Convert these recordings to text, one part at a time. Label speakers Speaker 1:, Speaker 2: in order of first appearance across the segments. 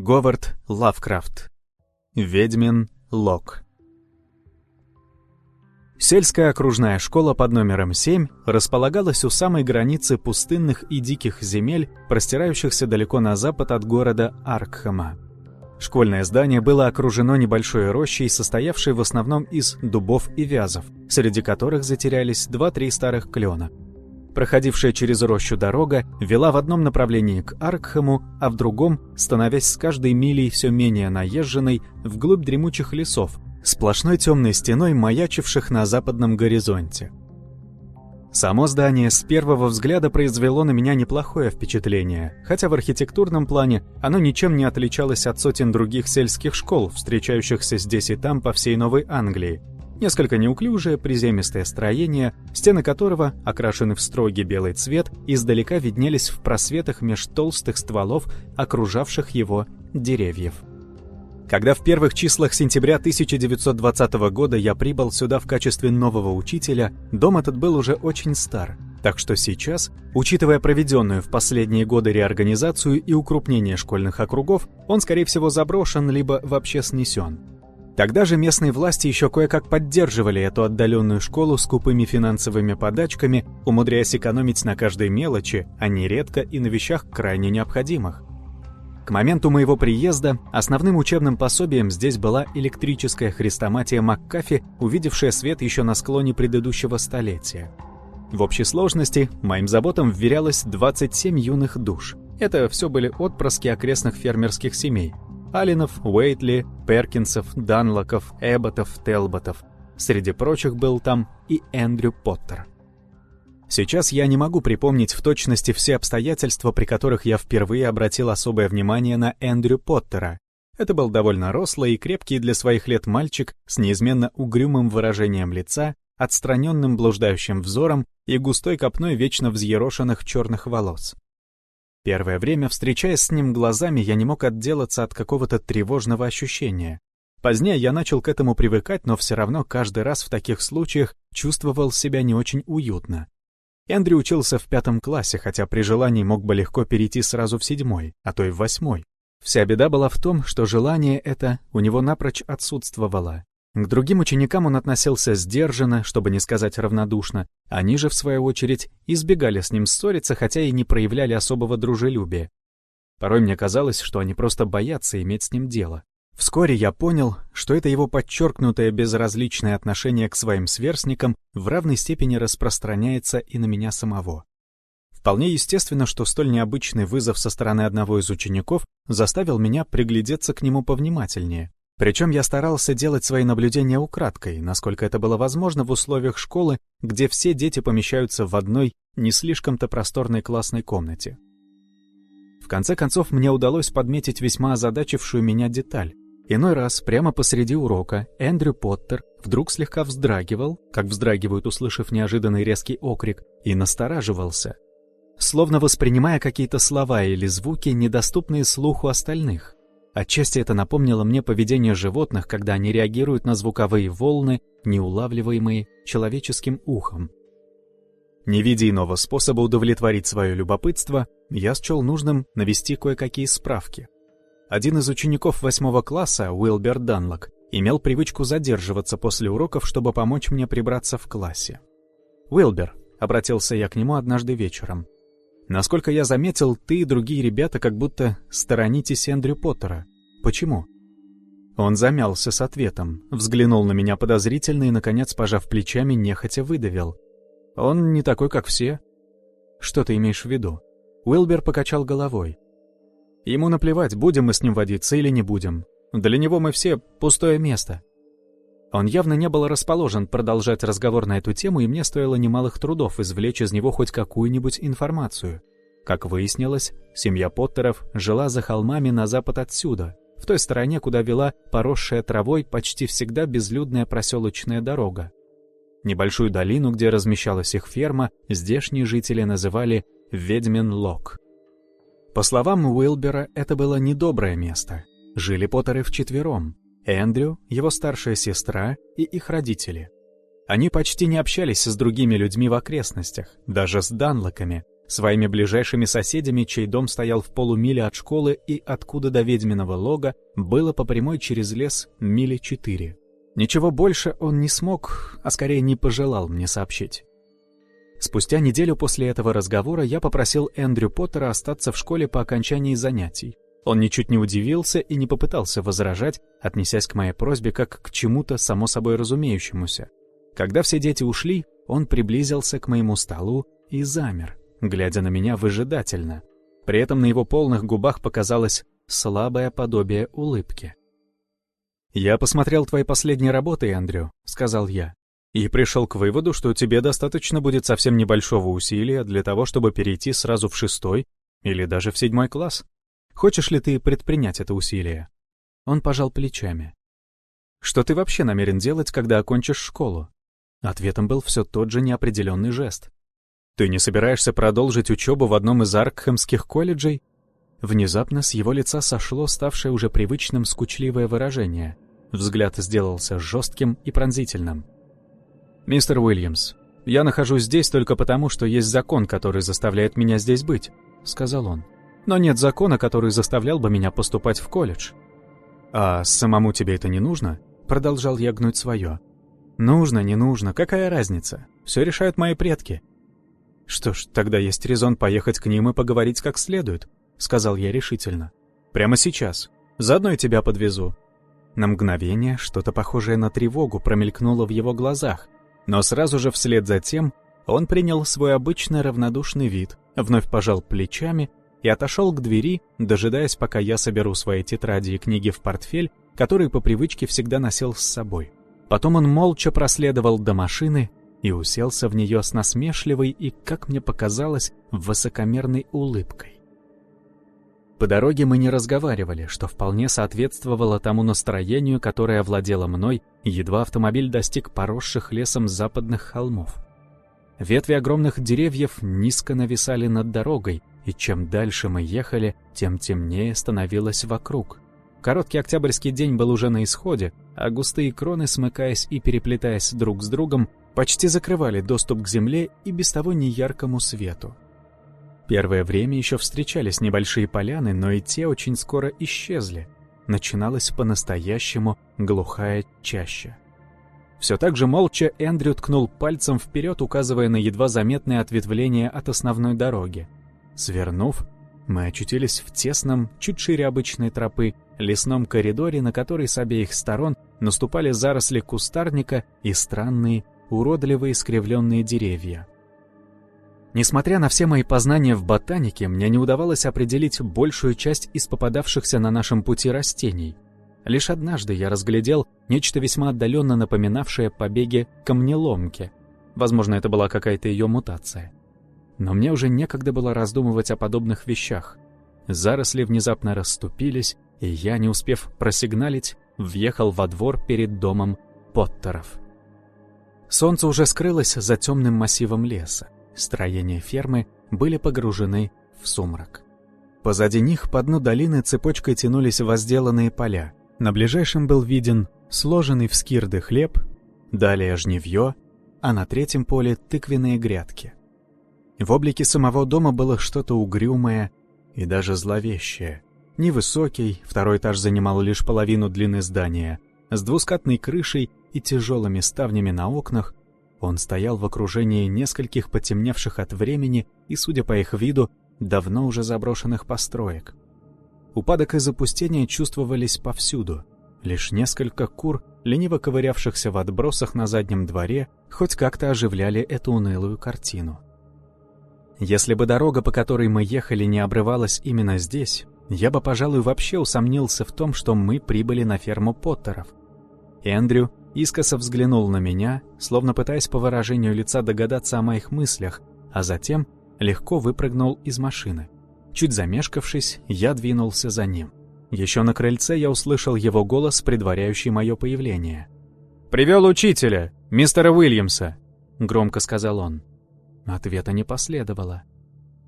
Speaker 1: Говард Лавкрафт. Ведьмин Лок. Сельская окружная школа под номером 7 располагалась у самой границы пустынных и диких земель, простирающихся далеко на запад от города Аркхема. Школьное здание было окружено небольшой рощей, состоявшей в основном из дубов и вязов, среди которых затерялись два-три старых клена. Проходившая через рощу дорога вела в одном направлении к Аркхему, а в другом, становясь с каждой милей все менее наезженной, вглубь дремучих лесов, сплошной темной стеной маячивших на западном горизонте. Само здание с первого взгляда произвело на меня неплохое впечатление, хотя в архитектурном плане оно ничем не отличалось от сотен других сельских школ, встречающихся здесь и там по всей Новой Англии. Несколько неуклюжее приземистое строение, стены которого, окрашены в строгий белый цвет, издалека виднелись в просветах меж толстых стволов, окружавших его деревьев. Когда в первых числах сентября 1920 года я прибыл сюда в качестве нового учителя, дом этот был уже очень стар. Так что сейчас, учитывая проведенную в последние годы реорганизацию и укрупнение школьных округов, он, скорее всего, заброшен либо вообще снесен. Тогда же местные власти еще кое-как поддерживали эту отдаленную школу скупыми финансовыми подачками, умудряясь экономить на каждой мелочи, а нередко и на вещах крайне необходимых. К моменту моего приезда основным учебным пособием здесь была электрическая хрестоматия Маккафи, увидевшая свет еще на склоне предыдущего столетия. В общей сложности моим заботам вверялось 27 юных душ. Это все были отпрыски окрестных фермерских семей. Алинов, Уэйтли, Перкинсов, Данлоков, Эбботов, Телботов. Среди прочих был там и Эндрю Поттер. Сейчас я не могу припомнить в точности все обстоятельства, при которых я впервые обратил особое внимание на Эндрю Поттера. Это был довольно рослый и крепкий для своих лет мальчик с неизменно угрюмым выражением лица, отстраненным блуждающим взором и густой копной вечно взъерошенных черных волос. Первое время, встречаясь с ним глазами, я не мог отделаться от какого-то тревожного ощущения. Позднее я начал к этому привыкать, но все равно каждый раз в таких случаях чувствовал себя не очень уютно. Эндрю учился в пятом классе, хотя при желании мог бы легко перейти сразу в седьмой, а то и в восьмой. Вся беда была в том, что желание это у него напрочь отсутствовало. К другим ученикам он относился сдержанно, чтобы не сказать равнодушно. Они же, в свою очередь, избегали с ним ссориться, хотя и не проявляли особого дружелюбия. Порой мне казалось, что они просто боятся иметь с ним дело. Вскоре я понял, что это его подчеркнутое безразличное отношение к своим сверстникам в равной степени распространяется и на меня самого. Вполне естественно, что столь необычный вызов со стороны одного из учеников заставил меня приглядеться к нему повнимательнее. Причем я старался делать свои наблюдения украдкой, насколько это было возможно в условиях школы, где все дети помещаются в одной, не слишком-то просторной классной комнате. В конце концов, мне удалось подметить весьма озадачившую меня деталь. Иной раз, прямо посреди урока, Эндрю Поттер вдруг слегка вздрагивал, как вздрагивают, услышав неожиданный резкий окрик, и настораживался, словно воспринимая какие-то слова или звуки, недоступные слуху остальных. Отчасти это напомнило мне поведение животных, когда они реагируют на звуковые волны, неулавливаемые человеческим ухом. Не видя иного способа удовлетворить свое любопытство, я счел нужным навести кое-какие справки. Один из учеников восьмого класса, Уилбер Данлок, имел привычку задерживаться после уроков, чтобы помочь мне прибраться в классе. «Уилбер», — обратился я к нему однажды вечером, — «насколько я заметил, ты и другие ребята как будто сторонитесь Эндрю Поттера. Почему?» Он замялся с ответом, взглянул на меня подозрительно и, наконец, пожав плечами, нехотя выдавил. «Он не такой, как все». «Что ты имеешь в виду?» Уилбер покачал головой. Ему наплевать, будем мы с ним водиться или не будем. Для него мы все пустое место. Он явно не был расположен продолжать разговор на эту тему, и мне стоило немалых трудов извлечь из него хоть какую-нибудь информацию. Как выяснилось, семья Поттеров жила за холмами на запад отсюда, в той стороне, куда вела поросшая травой почти всегда безлюдная проселочная дорога. Небольшую долину, где размещалась их ферма, здешние жители называли «Ведьмин Лог». По словам Уилбера, это было недоброе место. Жили Поттеры вчетвером. Эндрю, его старшая сестра и их родители. Они почти не общались с другими людьми в окрестностях, даже с Данлоками, своими ближайшими соседями, чей дом стоял в полумиле от школы и откуда до ведьминого лога было по прямой через лес мили четыре. Ничего больше он не смог, а скорее не пожелал мне сообщить. Спустя неделю после этого разговора я попросил Эндрю Поттера остаться в школе по окончании занятий. Он ничуть не удивился и не попытался возражать, отнесясь к моей просьбе как к чему-то само собой разумеющемуся. Когда все дети ушли, он приблизился к моему столу и замер, глядя на меня выжидательно. При этом на его полных губах показалось слабое подобие улыбки. «Я посмотрел твои последние работы, Эндрю», — сказал я и пришел к выводу, что тебе достаточно будет совсем небольшого усилия для того, чтобы перейти сразу в шестой или даже в седьмой класс. Хочешь ли ты предпринять это усилие?» Он пожал плечами. «Что ты вообще намерен делать, когда окончишь школу?» Ответом был все тот же неопределенный жест. «Ты не собираешься продолжить учебу в одном из Аркхемских колледжей?» Внезапно с его лица сошло ставшее уже привычным скучливое выражение. Взгляд сделался жестким и пронзительным. «Мистер Уильямс, я нахожусь здесь только потому, что есть закон, который заставляет меня здесь быть», — сказал он. «Но нет закона, который заставлял бы меня поступать в колледж». «А самому тебе это не нужно?» — продолжал я гнуть свое. «Нужно, не нужно, какая разница? Все решают мои предки». «Что ж, тогда есть резон поехать к ним и поговорить как следует», — сказал я решительно. «Прямо сейчас. Заодно и тебя подвезу». На мгновение что-то похожее на тревогу промелькнуло в его глазах, но сразу же вслед за тем он принял свой обычный равнодушный вид, вновь пожал плечами и отошел к двери, дожидаясь, пока я соберу свои тетради и книги в портфель, который по привычке всегда носил с собой. Потом он молча проследовал до машины и уселся в нее с насмешливой и, как мне показалось, высокомерной улыбкой. По дороге мы не разговаривали, что вполне соответствовало тому настроению, которое овладело мной, едва автомобиль достиг поросших лесом западных холмов. Ветви огромных деревьев низко нависали над дорогой, и чем дальше мы ехали, тем темнее становилось вокруг. Короткий октябрьский день был уже на исходе, а густые кроны, смыкаясь и переплетаясь друг с другом, почти закрывали доступ к земле и без того неяркому свету. Первое время еще встречались небольшие поляны, но и те очень скоро исчезли. Начиналась по-настоящему глухая чаща. Все так же молча Эндрю ткнул пальцем вперед, указывая на едва заметное ответвление от основной дороги. Свернув, мы очутились в тесном, чуть шире обычной тропы, лесном коридоре, на который с обеих сторон наступали заросли кустарника и странные, уродливые искривленные деревья. Несмотря на все мои познания в ботанике, мне не удавалось определить большую часть из попадавшихся на нашем пути растений. Лишь однажды я разглядел нечто весьма отдаленно напоминавшее побеги камнеломки. Возможно, это была какая-то ее мутация. Но мне уже некогда было раздумывать о подобных вещах. Заросли внезапно расступились, и я, не успев просигналить, въехал во двор перед домом Поттеров. Солнце уже скрылось за темным массивом леса. Строения фермы были погружены в сумрак. Позади них по дну долины цепочкой тянулись возделанные поля. На ближайшем был виден сложенный в скирды хлеб, далее жневье, а на третьем поле тыквенные грядки. В облике самого дома было что-то угрюмое и даже зловещее. Невысокий, второй этаж занимал лишь половину длины здания, с двускатной крышей и тяжелыми ставнями на окнах, он стоял в окружении нескольких потемневших от времени и, судя по их виду, давно уже заброшенных построек. Упадок и запустение чувствовались повсюду. Лишь несколько кур, лениво ковырявшихся в отбросах на заднем дворе, хоть как-то оживляли эту унылую картину. Если бы дорога, по которой мы ехали, не обрывалась именно здесь, я бы, пожалуй, вообще усомнился в том, что мы прибыли на ферму Поттеров. Эндрю искоса взглянул на меня, словно пытаясь по выражению лица догадаться о моих мыслях, а затем легко выпрыгнул из машины. Чуть замешкавшись, я двинулся за ним. Еще на крыльце я услышал его голос, предваряющий мое появление. «Привел учителя, мистера Уильямса», — громко сказал он. Ответа не последовало.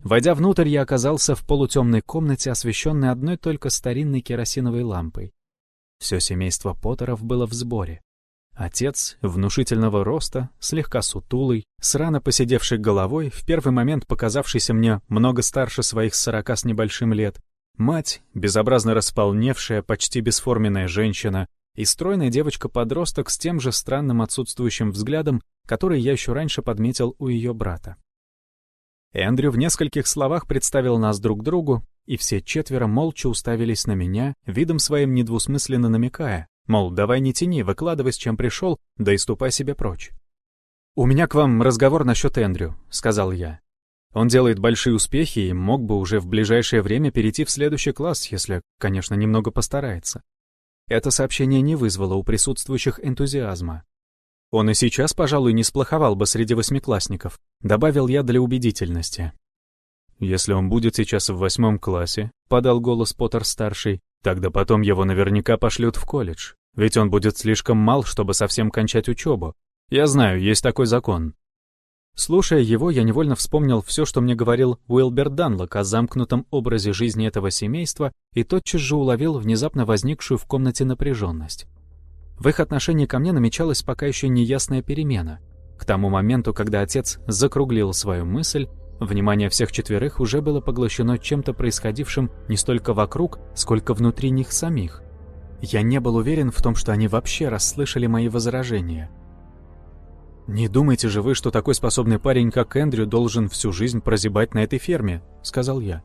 Speaker 1: Войдя внутрь, я оказался в полутемной комнате, освещенной одной только старинной керосиновой лампой. Все семейство Поттеров было в сборе. Отец, внушительного роста, слегка сутулый, с рано посидевшей головой, в первый момент показавшийся мне много старше своих сорока с небольшим лет, мать, безобразно располневшая, почти бесформенная женщина, и стройная девочка-подросток с тем же странным отсутствующим взглядом, который я еще раньше подметил у ее брата. Эндрю в нескольких словах представил нас друг другу, и все четверо молча уставились на меня, видом своим недвусмысленно намекая, Мол, давай не тяни, выкладывай, с чем пришел, да и ступай себе прочь. «У меня к вам разговор насчет Эндрю», — сказал я. «Он делает большие успехи и мог бы уже в ближайшее время перейти в следующий класс, если, конечно, немного постарается». Это сообщение не вызвало у присутствующих энтузиазма. Он и сейчас, пожалуй, не сплоховал бы среди восьмиклассников, добавил я для убедительности. «Если он будет сейчас в восьмом классе», — подал голос Поттер-старший, «тогда потом его наверняка пошлют в колледж. Ведь он будет слишком мал, чтобы совсем кончать учебу. Я знаю, есть такой закон. Слушая его, я невольно вспомнил все, что мне говорил Уилбер Данлок о замкнутом образе жизни этого семейства и тотчас же уловил внезапно возникшую в комнате напряженность. В их отношении ко мне намечалась пока еще неясная перемена. К тому моменту, когда отец закруглил свою мысль, внимание всех четверых уже было поглощено чем-то происходившим не столько вокруг, сколько внутри них самих — я не был уверен в том, что они вообще расслышали мои возражения. «Не думайте же вы, что такой способный парень, как Эндрю, должен всю жизнь прозябать на этой ферме», — сказал я.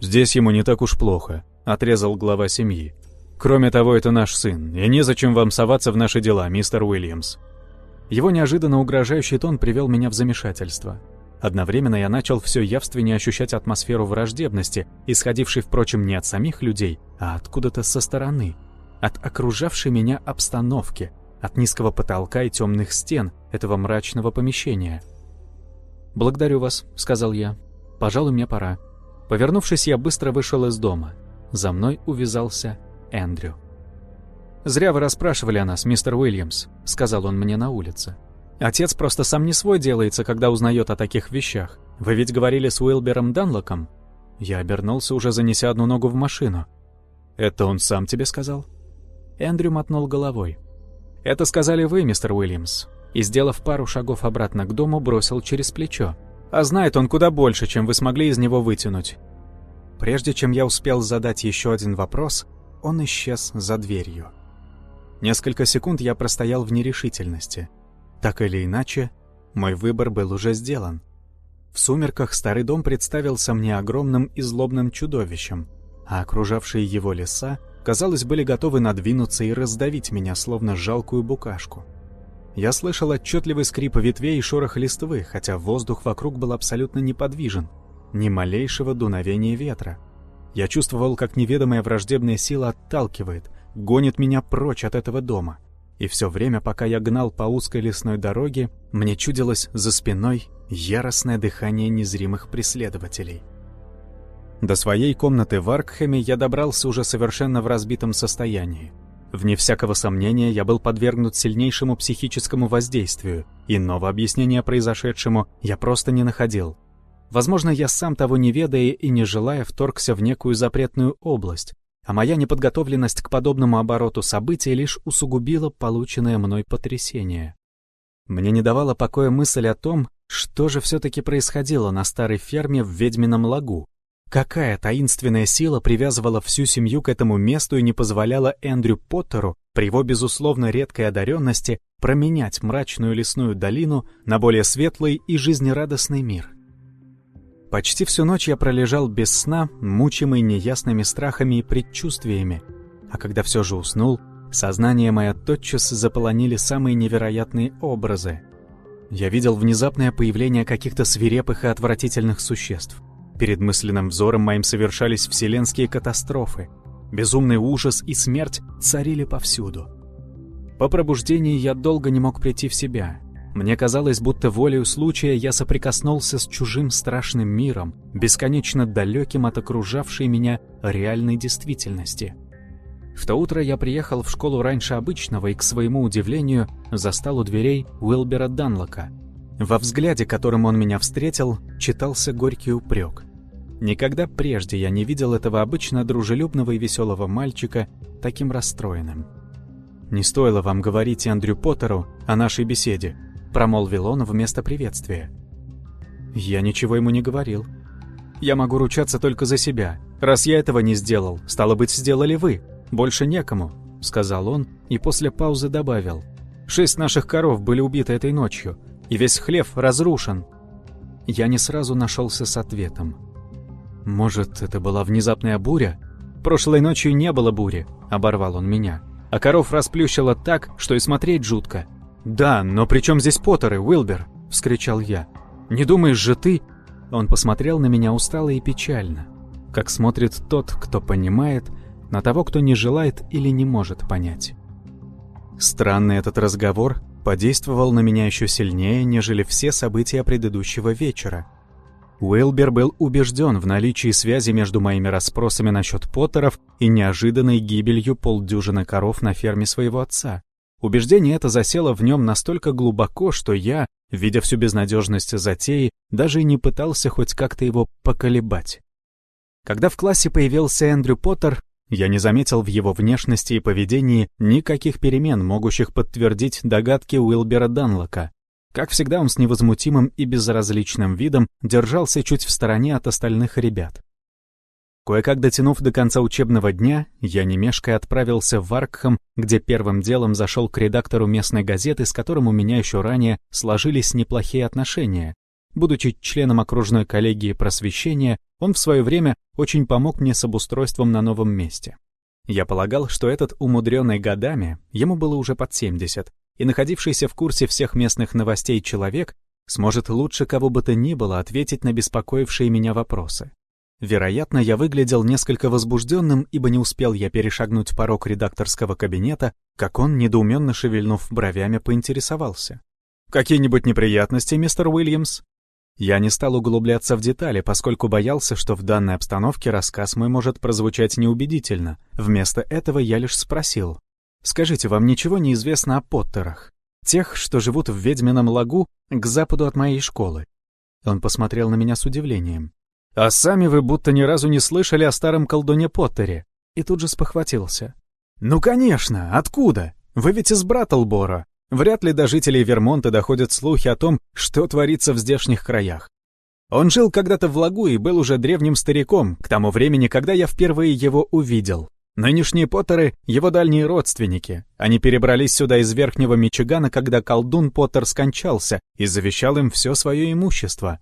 Speaker 1: «Здесь ему не так уж плохо», — отрезал глава семьи. «Кроме того, это наш сын, и незачем вам соваться в наши дела, мистер Уильямс». Его неожиданно угрожающий тон привел меня в замешательство. Одновременно я начал все явственнее ощущать атмосферу враждебности, исходившей, впрочем, не от самих людей, а откуда-то со стороны, от окружавшей меня обстановки, от низкого потолка и темных стен этого мрачного помещения. «Благодарю вас», — сказал я. «Пожалуй, мне пора». Повернувшись, я быстро вышел из дома. За мной увязался Эндрю. «Зря вы расспрашивали о нас, мистер Уильямс», — сказал он мне на улице. Отец просто сам не свой делается, когда узнает о таких вещах. Вы ведь говорили с Уилбером Данлоком?» Я обернулся, уже занеся одну ногу в машину. «Это он сам тебе сказал?» Эндрю мотнул головой. «Это сказали вы, мистер Уильямс». И, сделав пару шагов обратно к дому, бросил через плечо. «А знает он куда больше, чем вы смогли из него вытянуть». Прежде чем я успел задать еще один вопрос, он исчез за дверью. Несколько секунд я простоял в нерешительности — так или иначе, мой выбор был уже сделан. В сумерках старый дом представился мне огромным и злобным чудовищем, а окружавшие его леса, казалось, были готовы надвинуться и раздавить меня, словно жалкую букашку. Я слышал отчетливый скрип ветвей и шорох листвы, хотя воздух вокруг был абсолютно неподвижен, ни малейшего дуновения ветра. Я чувствовал, как неведомая враждебная сила отталкивает, гонит меня прочь от этого дома — и все время, пока я гнал по узкой лесной дороге, мне чудилось за спиной яростное дыхание незримых преследователей. До своей комнаты в Аркхеме я добрался уже совершенно в разбитом состоянии. Вне всякого сомнения, я был подвергнут сильнейшему психическому воздействию, иного объяснения произошедшему я просто не находил. Возможно, я сам того не ведая и не желая вторгся в некую запретную область, а моя неподготовленность к подобному обороту событий лишь усугубила полученное мной потрясение. Мне не давала покоя мысль о том, что же все-таки происходило на старой ферме в Ведьмином лагу. Какая таинственная сила привязывала всю семью к этому месту и не позволяла Эндрю Поттеру, при его безусловно редкой одаренности, променять мрачную лесную долину на более светлый и жизнерадостный мир? Почти всю ночь я пролежал без сна, мучимый неясными страхами и предчувствиями. А когда все же уснул, сознание мое тотчас заполонили самые невероятные образы. Я видел внезапное появление каких-то свирепых и отвратительных существ. Перед мысленным взором моим совершались вселенские катастрофы. Безумный ужас и смерть царили повсюду. По пробуждении я долго не мог прийти в себя — мне казалось, будто волею случая я соприкоснулся с чужим страшным миром, бесконечно далеким от окружавшей меня реальной действительности. В то утро я приехал в школу раньше обычного и, к своему удивлению, застал у дверей Уилбера Данлока. Во взгляде, которым он меня встретил, читался горький упрек. Никогда прежде я не видел этого обычно дружелюбного и веселого мальчика таким расстроенным. «Не стоило вам говорить Эндрю Поттеру о нашей беседе», — промолвил он вместо приветствия. Я ничего ему не говорил. Я могу ручаться только за себя. Раз я этого не сделал, стало быть, сделали вы. Больше некому, — сказал он и после паузы добавил. Шесть наших коров были убиты этой ночью, и весь хлев разрушен. Я не сразу нашелся с ответом. Может, это была внезапная буря? Прошлой ночью не было бури, — оборвал он меня а коров расплющило так, что и смотреть жутко. «Да, но при чем здесь Поттеры, Уилбер?» — вскричал я. «Не думаешь же ты...» Он посмотрел на меня устало и печально, как смотрит тот, кто понимает, на того, кто не желает или не может понять. Странный этот разговор подействовал на меня еще сильнее, нежели все события предыдущего вечера. Уилбер был убежден в наличии связи между моими расспросами насчет Поттеров и неожиданной гибелью полдюжины коров на ферме своего отца. Убеждение это засело в нем настолько глубоко, что я, видя всю безнадежность затеи, даже и не пытался хоть как-то его поколебать. Когда в классе появился Эндрю Поттер, я не заметил в его внешности и поведении никаких перемен, могущих подтвердить догадки Уилбера Данлока. Как всегда, он с невозмутимым и безразличным видом держался чуть в стороне от остальных ребят. Кое-как дотянув до конца учебного дня, я не отправился в Аркхам, где первым делом зашел к редактору местной газеты, с которым у меня еще ранее сложились неплохие отношения. Будучи членом окружной коллегии просвещения, он в свое время очень помог мне с обустройством на новом месте. Я полагал, что этот умудренный годами, ему было уже под 70, и находившийся в курсе всех местных новостей человек сможет лучше кого бы то ни было ответить на беспокоившие меня вопросы. Вероятно, я выглядел несколько возбужденным, ибо не успел я перешагнуть порог редакторского кабинета, как он, недоуменно шевельнув бровями, поинтересовался. «Какие-нибудь неприятности, мистер Уильямс?» Я не стал углубляться в детали, поскольку боялся, что в данной обстановке рассказ мой может прозвучать неубедительно. Вместо этого я лишь спросил. Скажите, вам ничего не известно о Поттерах? Тех, что живут в Ведьмином лагу к западу от моей школы?» Он посмотрел на меня с удивлением. «А сами вы будто ни разу не слышали о старом колдуне Поттере?» И тут же спохватился. «Ну, конечно! Откуда? Вы ведь из Браттлбора. Вряд ли до жителей Вермонта доходят слухи о том, что творится в здешних краях. Он жил когда-то в лагу и был уже древним стариком, к тому времени, когда я впервые его увидел. Нынешние Поттеры — его дальние родственники. Они перебрались сюда из Верхнего Мичигана, когда колдун Поттер скончался и завещал им все свое имущество.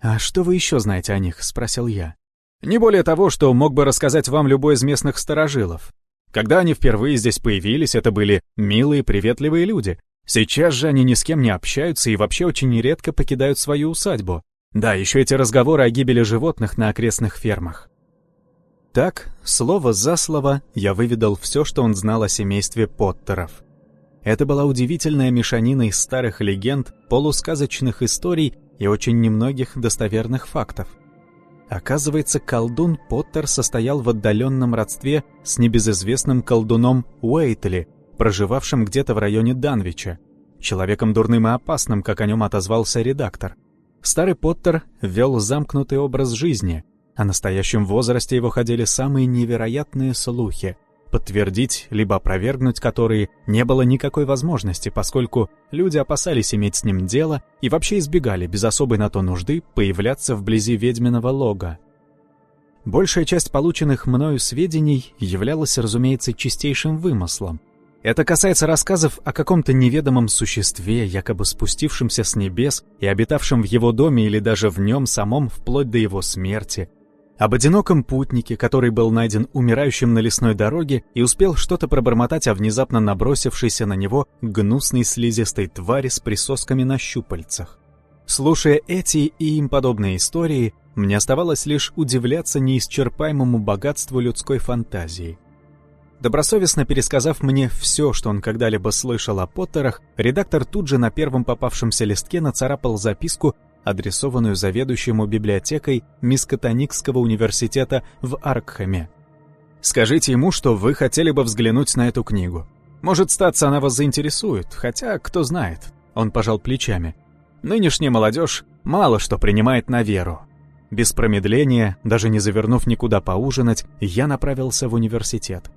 Speaker 1: «А что вы еще знаете о них?» — спросил я. «Не более того, что мог бы рассказать вам любой из местных старожилов. Когда они впервые здесь появились, это были милые, приветливые люди. Сейчас же они ни с кем не общаются и вообще очень редко покидают свою усадьбу. Да, еще эти разговоры о гибели животных на окрестных фермах. Так, слово за слово, я выведал все, что он знал о семействе Поттеров. Это была удивительная мешанина из старых легенд, полусказочных историй и очень немногих достоверных фактов. Оказывается, колдун Поттер состоял в отдаленном родстве с небезызвестным колдуном Уэйтли, проживавшим где-то в районе Данвича, человеком дурным и опасным, как о нем отозвался редактор. Старый Поттер вел замкнутый образ жизни, о настоящем возрасте его ходили самые невероятные слухи, подтвердить либо опровергнуть которые не было никакой возможности, поскольку люди опасались иметь с ним дело и вообще избегали без особой на то нужды появляться вблизи ведьминого лога. Большая часть полученных мною сведений являлась, разумеется, чистейшим вымыслом. Это касается рассказов о каком-то неведомом существе, якобы спустившемся с небес и обитавшем в его доме или даже в нем самом вплоть до его смерти, об одиноком путнике, который был найден умирающим на лесной дороге и успел что-то пробормотать о внезапно набросившейся на него гнусной слизистой твари с присосками на щупальцах. Слушая эти и им подобные истории, мне оставалось лишь удивляться неисчерпаемому богатству людской фантазии. Добросовестно пересказав мне все, что он когда-либо слышал о Поттерах, редактор тут же на первом попавшемся листке нацарапал записку адресованную заведующему библиотекой Мискотоникского университета в Аркхаме. «Скажите ему, что вы хотели бы взглянуть на эту книгу. Может, статься она вас заинтересует, хотя, кто знает». Он пожал плечами. «Нынешняя молодежь мало что принимает на веру». Без промедления, даже не завернув никуда поужинать, я направился в университет.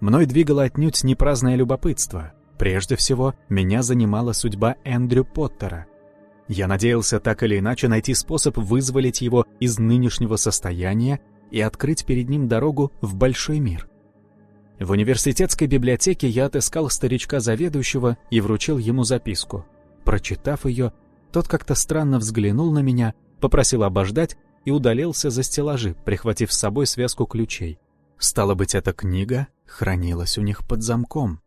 Speaker 1: Мной двигало отнюдь не праздное любопытство. Прежде всего, меня занимала судьба Эндрю Поттера. Я надеялся так или иначе найти способ вызволить его из нынешнего состояния и открыть перед ним дорогу в большой мир. В университетской библиотеке я отыскал старичка-заведующего и вручил ему записку. Прочитав ее, тот как-то странно взглянул на меня, попросил обождать и удалился за стеллажи, прихватив с собой связку ключей. Стало быть, эта книга хранилась у них под замком.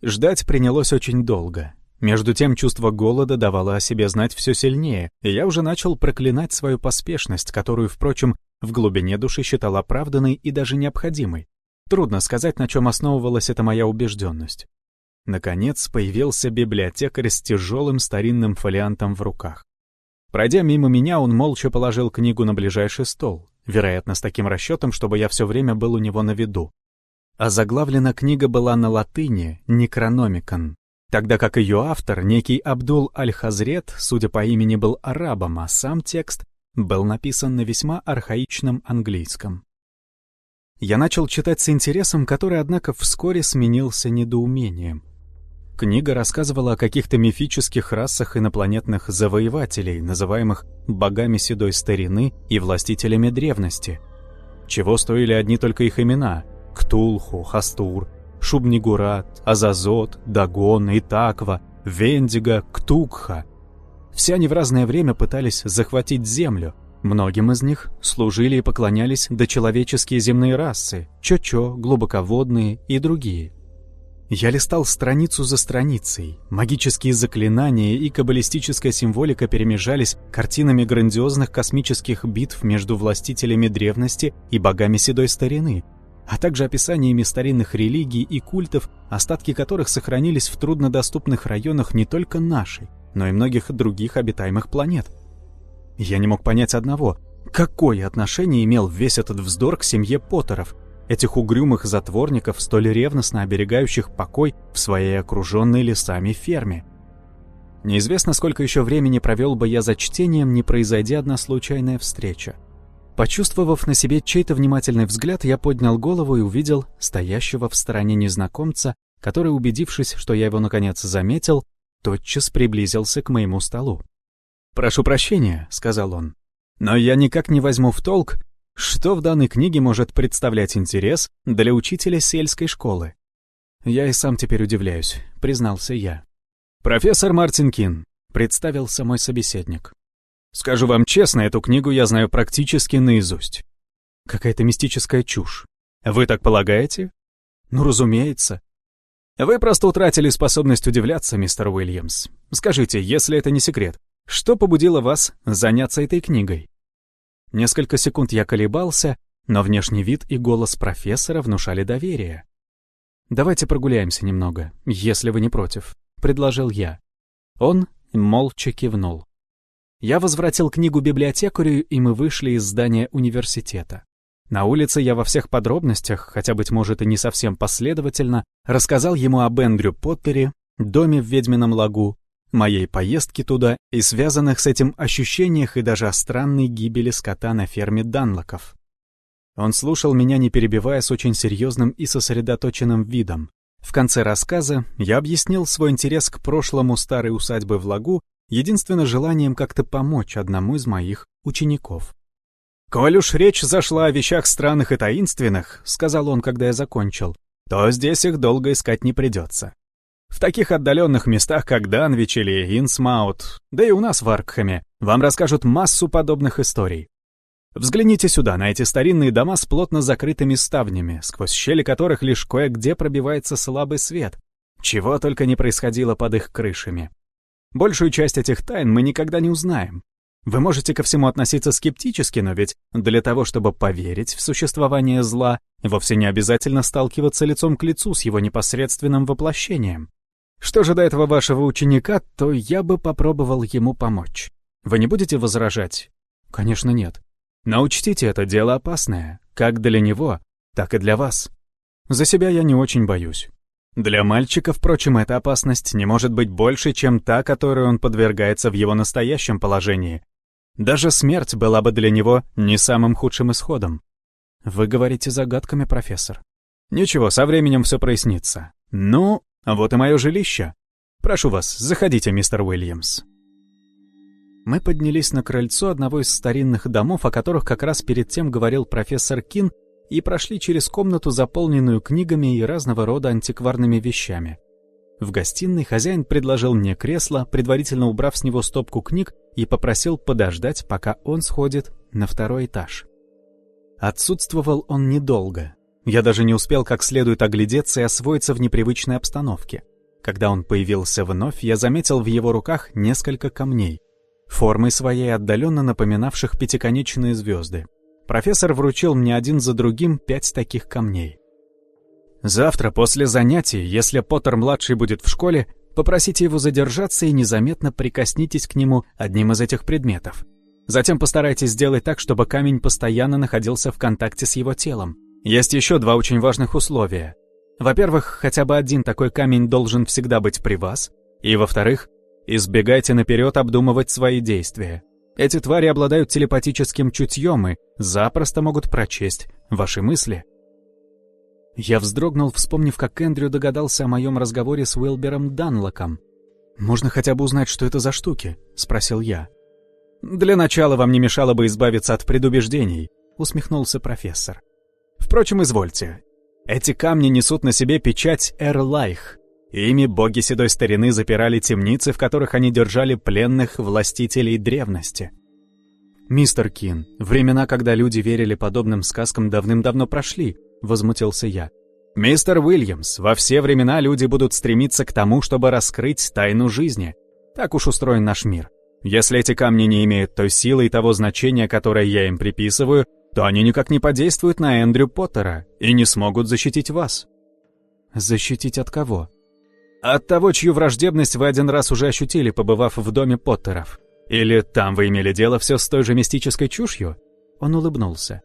Speaker 1: Ждать принялось очень долго. Между тем чувство голода давало о себе знать все сильнее, и я уже начал проклинать свою поспешность, которую, впрочем, в глубине души считал оправданной и даже необходимой. Трудно сказать, на чем основывалась эта моя убежденность. Наконец появился библиотекарь с тяжелым старинным фолиантом в руках. Пройдя мимо меня, он молча положил книгу на ближайший стол, вероятно, с таким расчетом, чтобы я все время был у него на виду. А заглавлена книга была на латыни «Некрономикон», тогда как ее автор, некий Абдул Аль-Хазрет, судя по имени, был арабом, а сам текст был написан на весьма архаичном английском. Я начал читать с интересом, который, однако, вскоре сменился недоумением. Книга рассказывала о каких-то мифических расах инопланетных завоевателей, называемых богами седой старины и властителями древности. Чего стоили одни только их имена — Ктулху, Хастур, Шубнигурат, Азазот, Дагон, Итаква, Вендига, Ктукха. Все они в разное время пытались захватить Землю. Многим из них служили и поклонялись дочеловеческие земные расы — Чо-Чо, глубоководные и другие — я листал страницу за страницей. Магические заклинания и каббалистическая символика перемежались картинами грандиозных космических битв между властителями древности и богами седой старины, а также описаниями старинных религий и культов, остатки которых сохранились в труднодоступных районах не только нашей, но и многих других обитаемых планет. Я не мог понять одного — какое отношение имел весь этот вздор к семье Поттеров, этих угрюмых затворников, столь ревностно оберегающих покой в своей окруженной лесами ферме. Неизвестно, сколько еще времени провел бы я за чтением, не произойдя одна случайная встреча. Почувствовав на себе чей-то внимательный взгляд, я поднял голову и увидел стоящего в стороне незнакомца, который, убедившись, что я его наконец заметил, тотчас приблизился к моему столу. «Прошу прощения», — сказал он, — «но я никак не возьму в толк, что в данной книге может представлять интерес для учителя сельской школы? Я и сам теперь удивляюсь, признался я. Профессор Мартин Кин, представился мой собеседник. Скажу вам честно, эту книгу я знаю практически наизусть. Какая-то мистическая чушь. Вы так полагаете? Ну, разумеется. Вы просто утратили способность удивляться, мистер Уильямс. Скажите, если это не секрет, что побудило вас заняться этой книгой? Несколько секунд я колебался, но внешний вид и голос профессора внушали доверие. «Давайте прогуляемся немного, если вы не против», — предложил я. Он молча кивнул. Я возвратил книгу библиотекарю, и мы вышли из здания университета. На улице я во всех подробностях, хотя, быть может, и не совсем последовательно, рассказал ему об Эндрю Поттере, доме в Ведьмином лагу, моей поездки туда и связанных с этим ощущениях и даже о странной гибели скота на ферме Данлоков. Он слушал меня, не перебивая, с очень серьезным и сосредоточенным видом. В конце рассказа я объяснил свой интерес к прошлому старой усадьбы в Лагу единственно желанием как-то помочь одному из моих учеников. «Коль уж речь зашла о вещах странных и таинственных», — сказал он, когда я закончил, — «то здесь их долго искать не придется. В таких отдаленных местах, как Данвич или Инсмаут, да и у нас в Аркхаме, вам расскажут массу подобных историй. Взгляните сюда, на эти старинные дома с плотно закрытыми ставнями, сквозь щели которых лишь кое-где пробивается слабый свет. Чего только не происходило под их крышами. Большую часть этих тайн мы никогда не узнаем. Вы можете ко всему относиться скептически, но ведь для того, чтобы поверить в существование зла, вовсе не обязательно сталкиваться лицом к лицу с его непосредственным воплощением. Что же до этого вашего ученика, то я бы попробовал ему помочь. Вы не будете возражать? Конечно, нет. Но учтите, это дело опасное, как для него, так и для вас. За себя я не очень боюсь. Для мальчика, впрочем, эта опасность не может быть больше, чем та, которой он подвергается в его настоящем положении. Даже смерть была бы для него не самым худшим исходом. Вы говорите загадками, профессор. Ничего, со временем все прояснится. Ну, вот и мое жилище. Прошу вас, заходите, мистер Уильямс. Мы поднялись на крыльцо одного из старинных домов, о которых как раз перед тем говорил профессор Кин, и прошли через комнату, заполненную книгами и разного рода антикварными вещами. В гостиной хозяин предложил мне кресло, предварительно убрав с него стопку книг, и попросил подождать, пока он сходит на второй этаж. Отсутствовал он недолго. Я даже не успел как следует оглядеться и освоиться в непривычной обстановке. Когда он появился вновь, я заметил в его руках несколько камней, формой своей отдаленно напоминавших пятиконечные звезды. Профессор вручил мне один за другим пять таких камней. Завтра после занятий, если Поттер-младший будет в школе, попросите его задержаться и незаметно прикоснитесь к нему одним из этих предметов. Затем постарайтесь сделать так, чтобы камень постоянно находился в контакте с его телом. Есть еще два очень важных условия. Во-первых, хотя бы один такой камень должен всегда быть при вас. И во-вторых, избегайте наперед обдумывать свои действия. Эти твари обладают телепатическим чутьем и запросто могут прочесть ваши мысли. Я вздрогнул, вспомнив, как Эндрю догадался о моем разговоре с Уилбером Данлоком. «Можно хотя бы узнать, что это за штуки?» — спросил я. «Для начала вам не мешало бы избавиться от предубеждений», — усмехнулся профессор. «Впрочем, извольте. Эти камни несут на себе печать Эрлайх. Ими боги седой старины запирали темницы, в которых они держали пленных властителей древности. «Мистер Кин, времена, когда люди верили подобным сказкам, давным-давно прошли», — возмутился я. «Мистер Уильямс, во все времена люди будут стремиться к тому, чтобы раскрыть тайну жизни. Так уж устроен наш мир. Если эти камни не имеют той силы и того значения, которое я им приписываю, то они никак не подействуют на Эндрю Поттера и не смогут защитить вас». «Защитить от кого?» От того, чью враждебность вы один раз уже ощутили, побывав в доме Поттеров. Или там вы имели дело все с той же мистической чушью?» Он улыбнулся.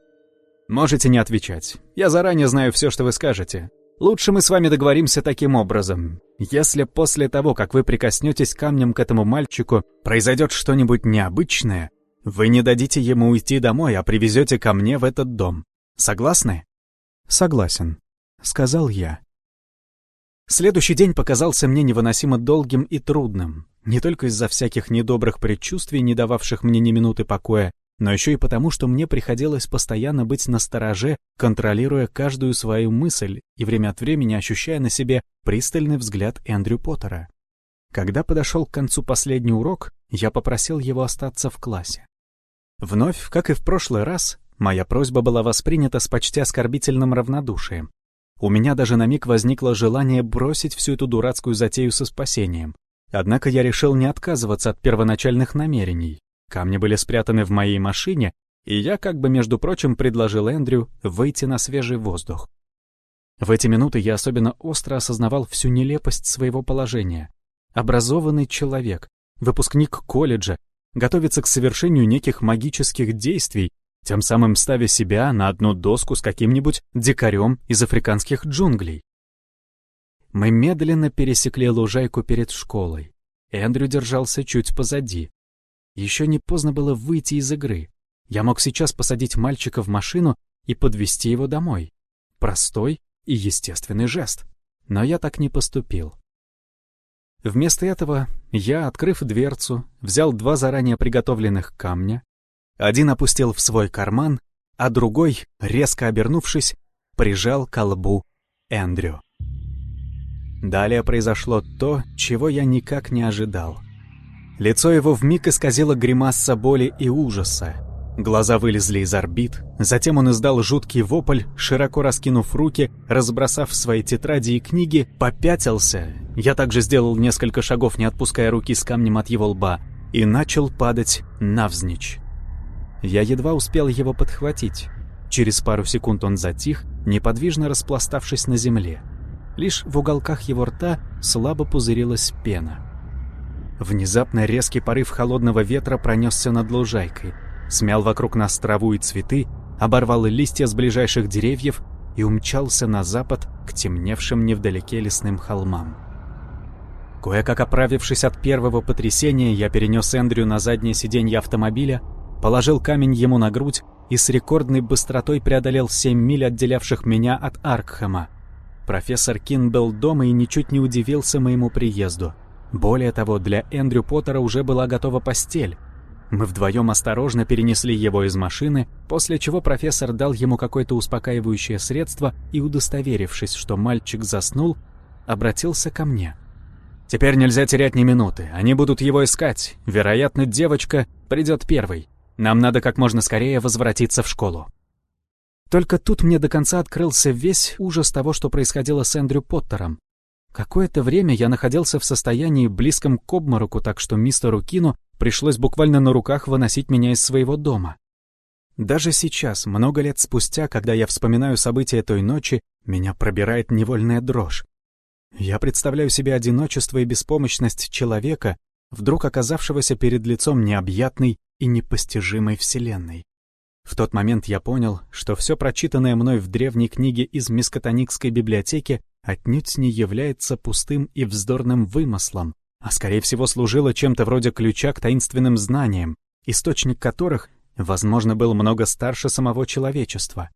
Speaker 1: «Можете не отвечать. Я заранее знаю все, что вы скажете. Лучше мы с вами договоримся таким образом. Если после того, как вы прикоснетесь камнем к этому мальчику, произойдет что-нибудь необычное, вы не дадите ему уйти домой, а привезете ко мне в этот дом. Согласны?» «Согласен», — сказал я. Следующий день показался мне невыносимо долгим и трудным, не только из-за всяких недобрых предчувствий, не дававших мне ни минуты покоя, но еще и потому, что мне приходилось постоянно быть настороже, контролируя каждую свою мысль и время от времени ощущая на себе пристальный взгляд Эндрю Поттера. Когда подошел к концу последний урок, я попросил его остаться в классе. Вновь, как и в прошлый раз, моя просьба была воспринята с почти оскорбительным равнодушием, у меня даже на миг возникло желание бросить всю эту дурацкую затею со спасением. Однако я решил не отказываться от первоначальных намерений. Камни были спрятаны в моей машине, и я, как бы, между прочим, предложил Эндрю выйти на свежий воздух. В эти минуты я особенно остро осознавал всю нелепость своего положения. Образованный человек, выпускник колледжа, готовится к совершению неких магических действий, тем самым ставя себя на одну доску с каким-нибудь дикарем из африканских джунглей. Мы медленно пересекли лужайку перед школой. Эндрю держался чуть позади. Еще не поздно было выйти из игры. Я мог сейчас посадить мальчика в машину и подвести его домой. Простой и естественный жест. Но я так не поступил. Вместо этого я, открыв дверцу, взял два заранее приготовленных камня, один опустил в свой карман, а другой, резко обернувшись, прижал к лбу Эндрю. Далее произошло то, чего я никак не ожидал. Лицо его вмиг исказило гримаса боли и ужаса. Глаза вылезли из орбит, затем он издал жуткий вопль, широко раскинув руки, разбросав свои тетради и книги, попятился. Я также сделал несколько шагов, не отпуская руки с камнем от его лба, и начал падать навзничь. Я едва успел его подхватить. Через пару секунд он затих, неподвижно распластавшись на земле. Лишь в уголках его рта слабо пузырилась пена. Внезапно резкий порыв холодного ветра пронесся над лужайкой, смял вокруг нас траву и цветы, оборвал листья с ближайших деревьев и умчался на запад к темневшим невдалеке лесным холмам. Кое-как оправившись от первого потрясения, я перенес Эндрю на заднее сиденье автомобиля, положил камень ему на грудь и с рекордной быстротой преодолел семь миль, отделявших меня от Аркхема, Профессор Кин был дома и ничуть не удивился моему приезду. Более того, для Эндрю Поттера уже была готова постель. Мы вдвоем осторожно перенесли его из машины, после чего профессор дал ему какое-то успокаивающее средство и, удостоверившись, что мальчик заснул, обратился ко мне. «Теперь нельзя терять ни минуты. Они будут его искать. Вероятно, девочка придет первой. Нам надо как можно скорее возвратиться в школу». Только тут мне до конца открылся весь ужас того, что происходило с Эндрю Поттером. Какое-то время я находился в состоянии близком к обмороку, так что мистеру Кину пришлось буквально на руках выносить меня из своего дома. Даже сейчас, много лет спустя, когда я вспоминаю события той ночи, меня пробирает невольная дрожь. Я представляю себе одиночество и беспомощность человека, вдруг оказавшегося перед лицом необъятной и непостижимой вселенной. В тот момент я понял, что все прочитанное мной в древней книге из Мискотоникской библиотеки отнюдь не является пустым и вздорным вымыслом, а скорее всего служило чем-то вроде ключа к таинственным знаниям, источник которых, возможно, был много старше самого человечества.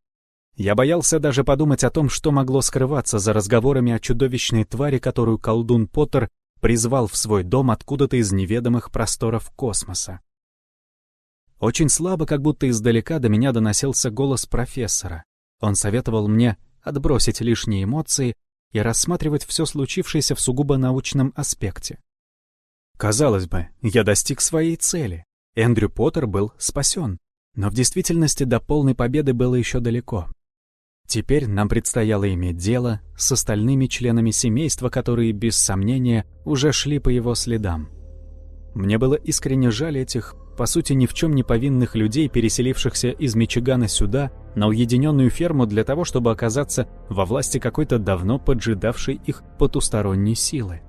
Speaker 1: Я боялся даже подумать о том, что могло скрываться за разговорами о чудовищной твари, которую колдун Поттер призвал в свой дом откуда-то из неведомых просторов космоса. Очень слабо, как будто издалека до меня доносился голос профессора. Он советовал мне отбросить лишние эмоции и рассматривать все случившееся в сугубо научном аспекте. Казалось бы, я достиг своей цели. Эндрю Поттер был спасен. Но в действительности до полной победы было еще далеко. Теперь нам предстояло иметь дело с остальными членами семейства, которые, без сомнения, уже шли по его следам. Мне было искренне жаль этих, по сути, ни в чем не повинных людей, переселившихся из Мичигана сюда, на уединенную ферму для того, чтобы оказаться во власти какой-то давно поджидавшей их потусторонней силы.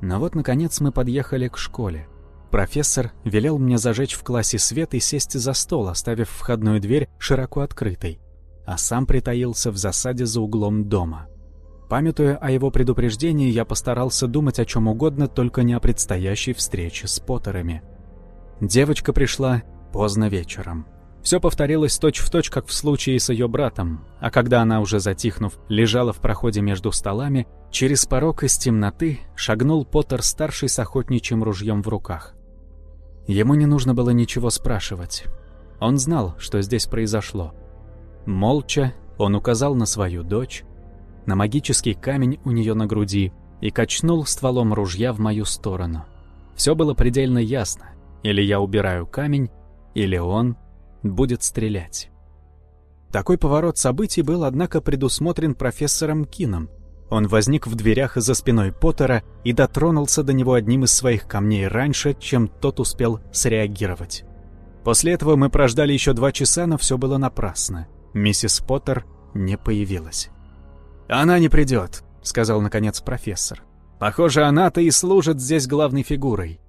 Speaker 1: Но вот, наконец, мы подъехали к школе. Профессор велел мне зажечь в классе свет и сесть за стол, оставив входную дверь широко открытой, а сам притаился в засаде за углом дома. Памятуя о его предупреждении, я постарался думать о чем угодно, только не о предстоящей встрече с Поттерами. Девочка пришла поздно вечером. Все повторилось точь-в-точь, точь, как в случае с ее братом, а когда она, уже затихнув, лежала в проходе между столами, через порог из темноты шагнул Поттер-старший с охотничьим ружьем в руках. Ему не нужно было ничего спрашивать. Он знал, что здесь произошло. Молча он указал на свою дочь, на магический камень у нее на груди и качнул стволом ружья в мою сторону. Все было предельно ясно. Или я убираю камень, или он будет стрелять. Такой поворот событий был, однако, предусмотрен профессором Кином. Он возник в дверях за спиной Поттера и дотронулся до него одним из своих камней раньше, чем тот успел среагировать. После этого мы прождали еще два часа, но все было напрасно. Миссис Поттер не появилась. «Она не придет», — сказал наконец профессор. «Похоже, она-то и служит здесь главной фигурой.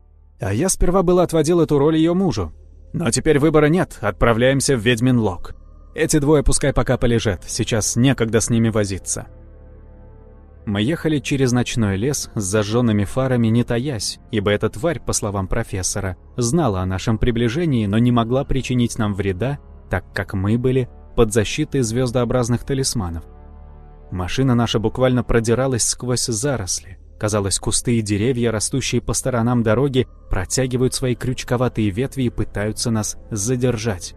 Speaker 1: А я сперва было отводил эту роль ее мужу, но теперь выбора нет, отправляемся в Ведьмин Лог. Эти двое пускай пока полежат, сейчас некогда с ними возиться. Мы ехали через ночной лес с зажженными фарами, не таясь, ибо эта тварь, по словам профессора, знала о нашем приближении, но не могла причинить нам вреда, так как мы были под защитой звездообразных талисманов. Машина наша буквально продиралась сквозь заросли. Казалось, кусты и деревья, растущие по сторонам дороги, протягивают свои крючковатые ветви и пытаются нас задержать.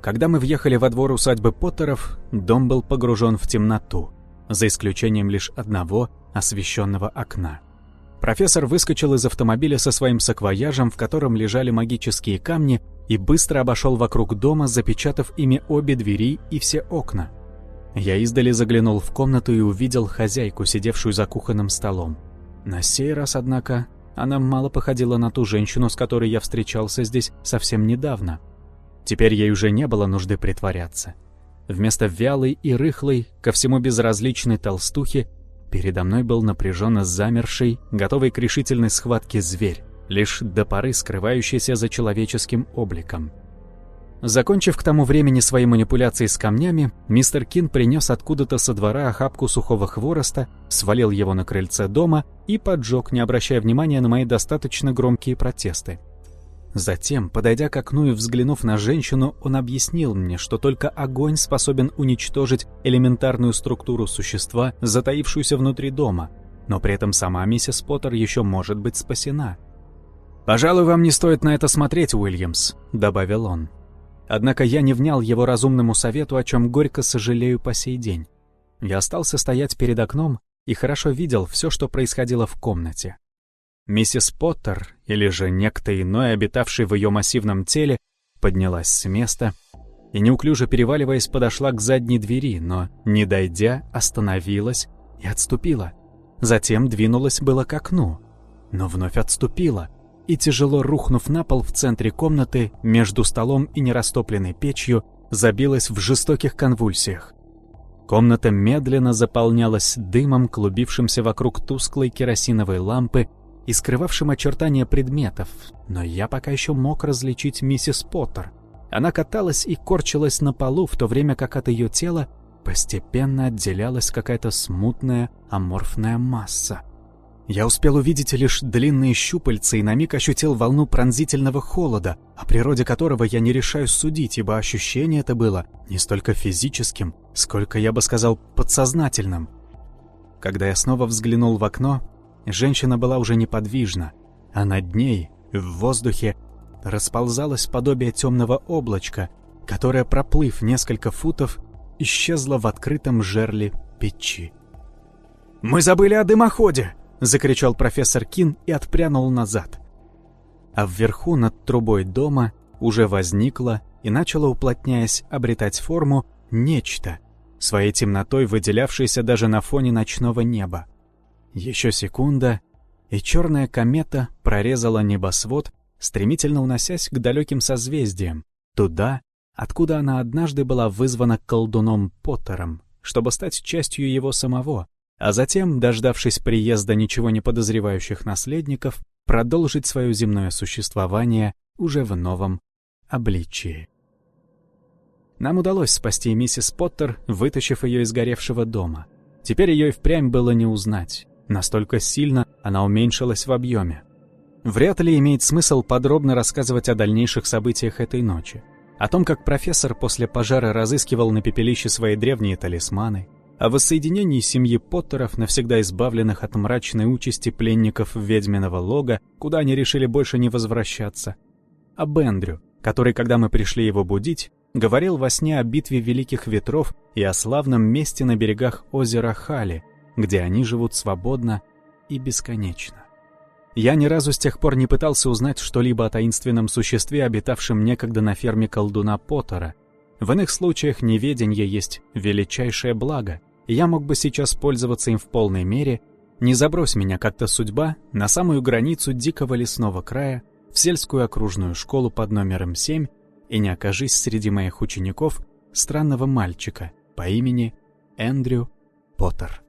Speaker 1: Когда мы въехали во двор усадьбы Поттеров, дом был погружен в темноту, за исключением лишь одного освещенного окна. Профессор выскочил из автомобиля со своим саквояжем, в котором лежали магические камни, и быстро обошел вокруг дома, запечатав ими обе двери и все окна. Я издали заглянул в комнату и увидел хозяйку, сидевшую за кухонным столом. На сей раз, однако, она мало походила на ту женщину, с которой я встречался здесь совсем недавно. Теперь ей уже не было нужды притворяться. Вместо вялой и рыхлой, ко всему безразличной толстухи, передо мной был напряженно замерший, готовый к решительной схватке зверь, лишь до поры скрывающийся за человеческим обликом. Закончив к тому времени свои манипуляции с камнями, мистер Кин принес откуда-то со двора охапку сухого хвороста, свалил его на крыльце дома и поджег, не обращая внимания на мои достаточно громкие протесты. Затем, подойдя к окну и взглянув на женщину, он объяснил мне, что только огонь способен уничтожить элементарную структуру существа, затаившуюся внутри дома, но при этом сама миссис Поттер еще может быть спасена. «Пожалуй, вам не стоит на это смотреть, Уильямс», — добавил он. Однако я не внял его разумному совету, о чем горько сожалею по сей день. Я остался стоять перед окном и хорошо видел все, что происходило в комнате. Миссис Поттер, или же некто иной, обитавший в ее массивном теле, поднялась с места и, неуклюже переваливаясь, подошла к задней двери, но, не дойдя, остановилась и отступила. Затем двинулась было к окну, но вновь отступила и, тяжело рухнув на пол в центре комнаты, между столом и нерастопленной печью, забилась в жестоких конвульсиях. Комната медленно заполнялась дымом, клубившимся вокруг тусклой керосиновой лампы и скрывавшим очертания предметов, но я пока еще мог различить миссис Поттер. Она каталась и корчилась на полу, в то время как от ее тела постепенно отделялась какая-то смутная аморфная масса. Я успел увидеть лишь длинные щупальца и на миг ощутил волну пронзительного холода, о природе которого я не решаюсь судить, ибо ощущение это было не столько физическим, сколько, я бы сказал, подсознательным. Когда я снова взглянул в окно, Женщина была уже неподвижна, а над ней, в воздухе, расползалось подобие темного облачка, которое, проплыв несколько футов, исчезло в открытом жерле печи. «Мы забыли о дымоходе!» — закричал профессор Кин и отпрянул назад. А вверху над трубой дома уже возникло и начало, уплотняясь, обретать форму нечто, своей темнотой выделявшееся даже на фоне ночного неба. Еще секунда, и черная комета прорезала небосвод, стремительно уносясь к далеким созвездиям, туда, откуда она однажды была вызвана колдуном Поттером, чтобы стать частью его самого, а затем, дождавшись приезда ничего не подозревающих наследников, продолжить свое земное существование уже в новом обличии. Нам удалось спасти миссис Поттер, вытащив ее из горевшего дома. Теперь ее и впрямь было не узнать. Настолько сильно она уменьшилась в объеме. Вряд ли имеет смысл подробно рассказывать о дальнейших событиях этой ночи. О том, как профессор после пожара разыскивал на пепелище свои древние талисманы, о воссоединении семьи Поттеров, навсегда избавленных от мрачной участи пленников ведьминого лога, куда они решили больше не возвращаться, о Эндрю, который, когда мы пришли его будить, говорил во сне о битве Великих Ветров и о славном месте на берегах озера Хали, где они живут свободно и бесконечно. Я ни разу с тех пор не пытался узнать что-либо о таинственном существе, обитавшем некогда на ферме колдуна Поттера. В иных случаях неведение есть величайшее благо, я мог бы сейчас пользоваться им в полной мере, не забрось меня как-то судьба на самую границу дикого лесного края, в сельскую окружную школу под номером 7 и не окажись среди моих учеников странного мальчика по имени Эндрю Поттер.